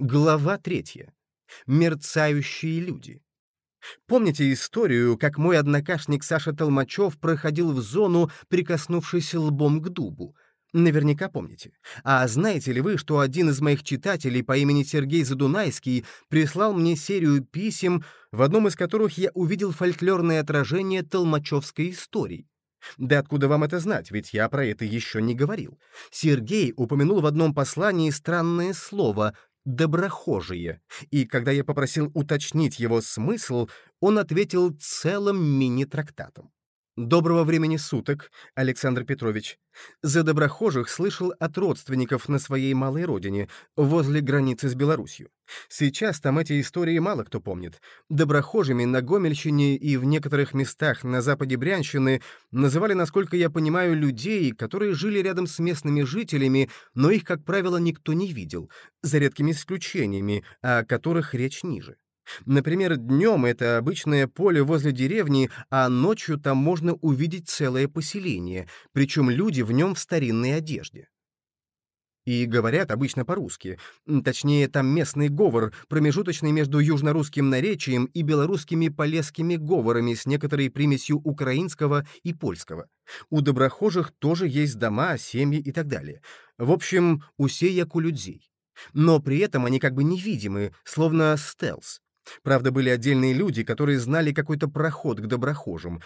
Глава третья. Мерцающие люди. Помните историю, как мой однокашник Саша Толмачев проходил в зону, прикоснувшись лбом к дубу? Наверняка помните. А знаете ли вы, что один из моих читателей по имени Сергей Задунайский прислал мне серию писем, в одном из которых я увидел фольклорное отражение толмачевской истории? Да откуда вам это знать, ведь я про это еще не говорил. Сергей упомянул в одном послании странное слово «доброхожие», и когда я попросил уточнить его смысл, он ответил целым мини-трактатом. Доброго времени суток, Александр Петрович. За доброхожих слышал от родственников на своей малой родине, возле границы с Белоруссией. Сейчас там эти истории мало кто помнит. Доброхожими на Гомельщине и в некоторых местах на западе Брянщины называли, насколько я понимаю, людей, которые жили рядом с местными жителями, но их, как правило, никто не видел, за редкими исключениями, о которых речь ниже. Например, днем это обычное поле возле деревни, а ночью там можно увидеть целое поселение, причем люди в нем в старинной одежде. И говорят обычно по-русски, точнее, там местный говор, промежуточный между южнорусским наречием и белорусскими полесскими говорами с некоторой примесью украинского и польского. У доброхожих тоже есть дома, семьи и так далее. В общем, усе як у людей. Но при этом они как бы невидимы, словно стелс. Правда, были отдельные люди, которые знали какой-то проход к доброхожим.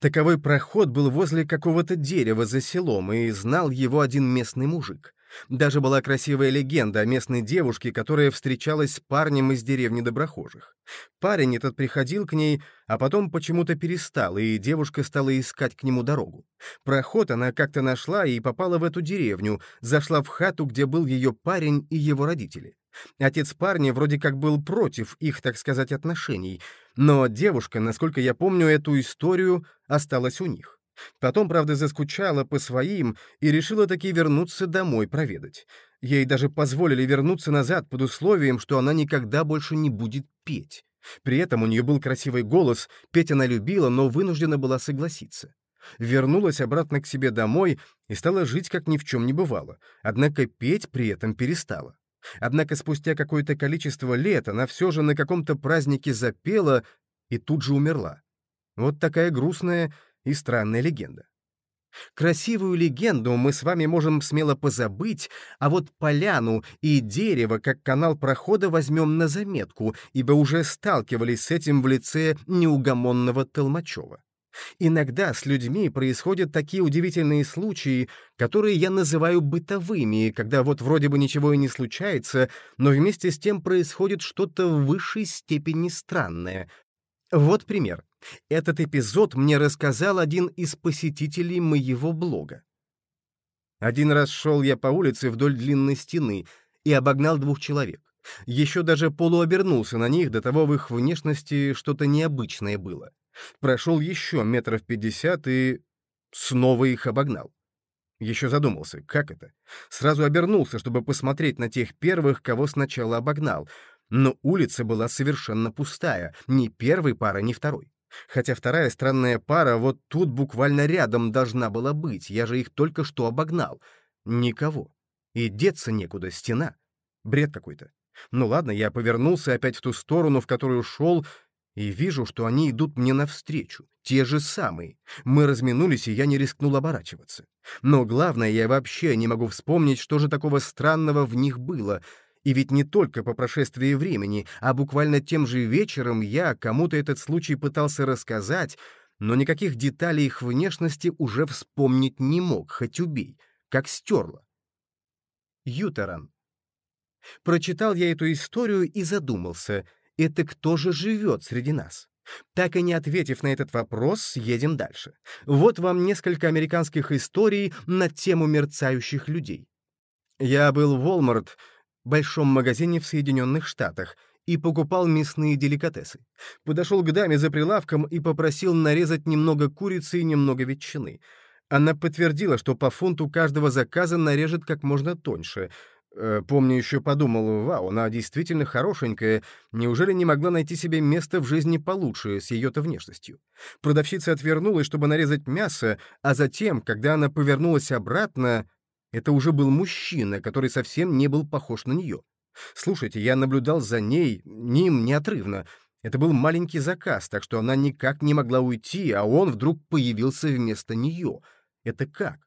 Таковой проход был возле какого-то дерева за селом, и знал его один местный мужик. Даже была красивая легенда о местной девушке, которая встречалась с парнем из деревни доброхожих. Парень этот приходил к ней, а потом почему-то перестал, и девушка стала искать к нему дорогу. Проход она как-то нашла и попала в эту деревню, зашла в хату, где был ее парень и его родители. Отец парня вроде как был против их, так сказать, отношений, но девушка, насколько я помню эту историю, осталась у них. Потом, правда, заскучала по своим и решила таки вернуться домой проведать. Ей даже позволили вернуться назад под условием, что она никогда больше не будет петь. При этом у нее был красивый голос, петь она любила, но вынуждена была согласиться. Вернулась обратно к себе домой и стала жить, как ни в чем не бывало, однако петь при этом перестала. Однако спустя какое-то количество лет она все же на каком-то празднике запела и тут же умерла. Вот такая грустная и странная легенда. Красивую легенду мы с вами можем смело позабыть, а вот поляну и дерево как канал прохода возьмем на заметку, ибо уже сталкивались с этим в лице неугомонного Толмачева. Иногда с людьми происходят такие удивительные случаи, которые я называю бытовыми, когда вот вроде бы ничего и не случается, но вместе с тем происходит что-то в высшей степени странное. Вот пример. Этот эпизод мне рассказал один из посетителей моего блога. Один раз шел я по улице вдоль длинной стены и обогнал двух человек. Еще даже полуобернулся на них, до того в их внешности что-то необычное было. Прошел еще метров пятьдесят и... снова их обогнал. Еще задумался, как это? Сразу обернулся, чтобы посмотреть на тех первых, кого сначала обогнал. Но улица была совершенно пустая, ни первой пары, ни второй. Хотя вторая странная пара вот тут буквально рядом должна была быть, я же их только что обогнал. Никого. И деться некуда, стена. Бред какой-то. Ну ладно, я повернулся опять в ту сторону, в которую шел, и вижу, что они идут мне навстречу, те же самые. Мы разминулись, и я не рискнул оборачиваться. Но главное, я вообще не могу вспомнить, что же такого странного в них было. И ведь не только по прошествии времени, а буквально тем же вечером я кому-то этот случай пытался рассказать, но никаких деталей их внешности уже вспомнить не мог, хоть убей, как стерло. Ютеран. Прочитал я эту историю и задумался — это кто же живет среди нас? Так и не ответив на этот вопрос, едем дальше. Вот вам несколько американских историй на тему мерцающих людей. Я был в Walmart, большом магазине в Соединенных Штатах, и покупал мясные деликатесы. Подошел к даме за прилавком и попросил нарезать немного курицы и немного ветчины. Она подтвердила, что по фунту каждого заказа нарежет как можно тоньше — помню, еще подумал, вау, она действительно хорошенькая, неужели не могла найти себе место в жизни получше с ее-то внешностью? Продавщица отвернулась, чтобы нарезать мясо, а затем, когда она повернулась обратно, это уже был мужчина, который совсем не был похож на нее. Слушайте, я наблюдал за ней, ним неотрывно. Это был маленький заказ, так что она никак не могла уйти, а он вдруг появился вместо нее. Это как?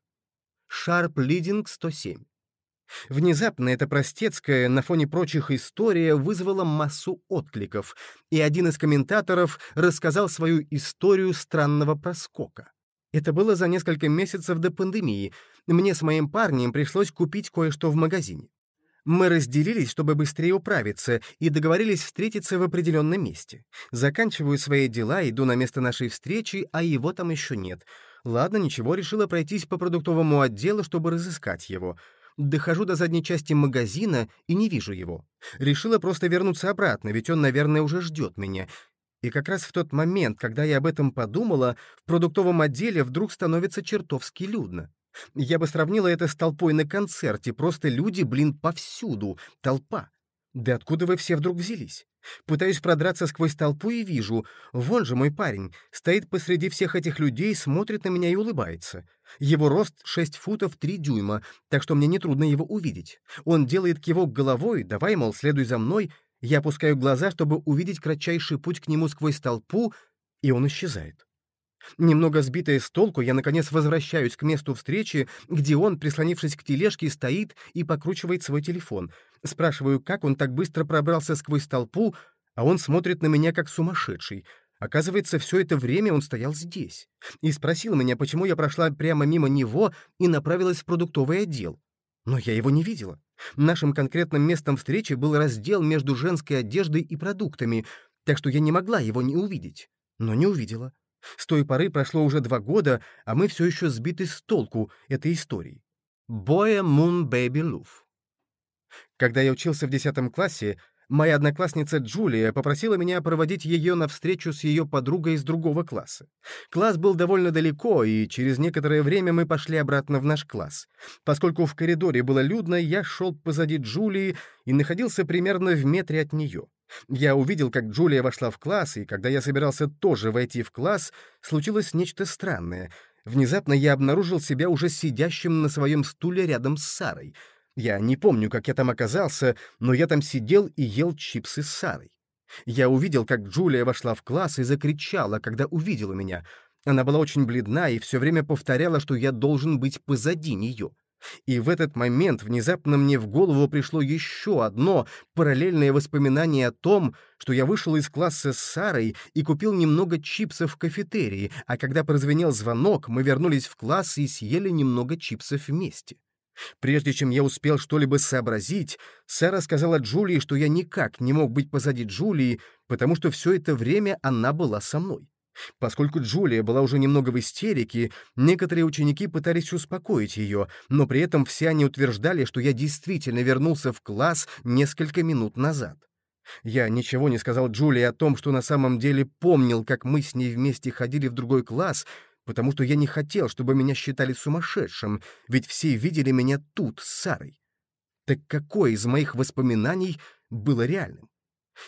Sharp Leading 107. Внезапно эта простецкая на фоне прочих история вызвала массу откликов, и один из комментаторов рассказал свою историю странного проскока. Это было за несколько месяцев до пандемии. Мне с моим парнем пришлось купить кое-что в магазине. Мы разделились, чтобы быстрее управиться, и договорились встретиться в определенном месте. Заканчиваю свои дела, иду на место нашей встречи, а его там еще нет. Ладно, ничего, решила пройтись по продуктовому отделу, чтобы разыскать его. Дохожу до задней части магазина и не вижу его. Решила просто вернуться обратно, ведь он, наверное, уже ждет меня. И как раз в тот момент, когда я об этом подумала, в продуктовом отделе вдруг становится чертовски людно. Я бы сравнила это с толпой на концерте, просто люди, блин, повсюду, толпа. Да откуда вы все вдруг взялись? Пытаюсь продраться сквозь толпу и вижу, вон же мой парень, стоит посреди всех этих людей, смотрит на меня и улыбается. Его рост 6 футов 3 дюйма, так что мне нетрудно его увидеть. Он делает кивок головой, давай, мол, следуй за мной. Я опускаю глаза, чтобы увидеть кратчайший путь к нему сквозь толпу, и он исчезает. Немного сбитая с толку, я, наконец, возвращаюсь к месту встречи, где он, прислонившись к тележке, стоит и покручивает свой телефон. Спрашиваю, как он так быстро пробрался сквозь толпу, а он смотрит на меня как сумасшедший. Оказывается, все это время он стоял здесь. И спросил меня, почему я прошла прямо мимо него и направилась в продуктовый отдел. Но я его не видела. Нашим конкретным местом встречи был раздел между женской одеждой и продуктами, так что я не могла его не увидеть. Но не увидела. С той поры прошло уже два года, а мы все еще сбиты с толку этой истории. Боя Мун Бэби Луф. Когда я учился в 10 классе, моя одноклассница Джулия попросила меня проводить ее на встречу с ее подругой из другого класса. Класс был довольно далеко, и через некоторое время мы пошли обратно в наш класс. Поскольку в коридоре было людно, я шел позади Джулии и находился примерно в метре от нее. Я увидел, как Джулия вошла в класс, и когда я собирался тоже войти в класс, случилось нечто странное. Внезапно я обнаружил себя уже сидящим на своем стуле рядом с Сарой. Я не помню, как я там оказался, но я там сидел и ел чипсы с Сарой. Я увидел, как Джулия вошла в класс и закричала, когда увидела меня. Она была очень бледна и все время повторяла, что я должен быть позади нее. И в этот момент внезапно мне в голову пришло еще одно параллельное воспоминание о том, что я вышел из класса с Сарой и купил немного чипсов в кафетерии, а когда прозвенел звонок, мы вернулись в класс и съели немного чипсов вместе. Прежде чем я успел что-либо сообразить, Сара сказала Джулии, что я никак не мог быть позади Джулии, потому что все это время она была со мной. Поскольку Джулия была уже немного в истерике, некоторые ученики пытались успокоить ее, но при этом все они утверждали, что я действительно вернулся в класс несколько минут назад. Я ничего не сказал Джулии о том, что на самом деле помнил, как мы с ней вместе ходили в другой класс, потому что я не хотел, чтобы меня считали сумасшедшим, ведь все видели меня тут, с Сарой. Так какое из моих воспоминаний было реальным?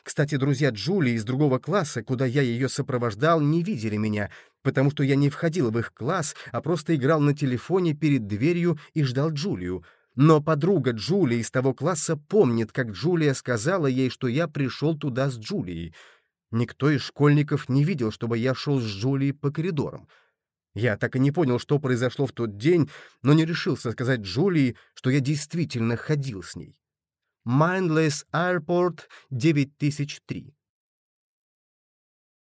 Кстати, друзья Джулии из другого класса, куда я ее сопровождал, не видели меня, потому что я не входил в их класс, а просто играл на телефоне перед дверью и ждал Джулию. Но подруга Джулии из того класса помнит, как Джулия сказала ей, что я пришел туда с Джулией. Никто из школьников не видел, чтобы я шел с Джулией по коридорам. Я так и не понял, что произошло в тот день, но не решился сказать Джулии, что я действительно ходил с ней. Mindless Airport 9003.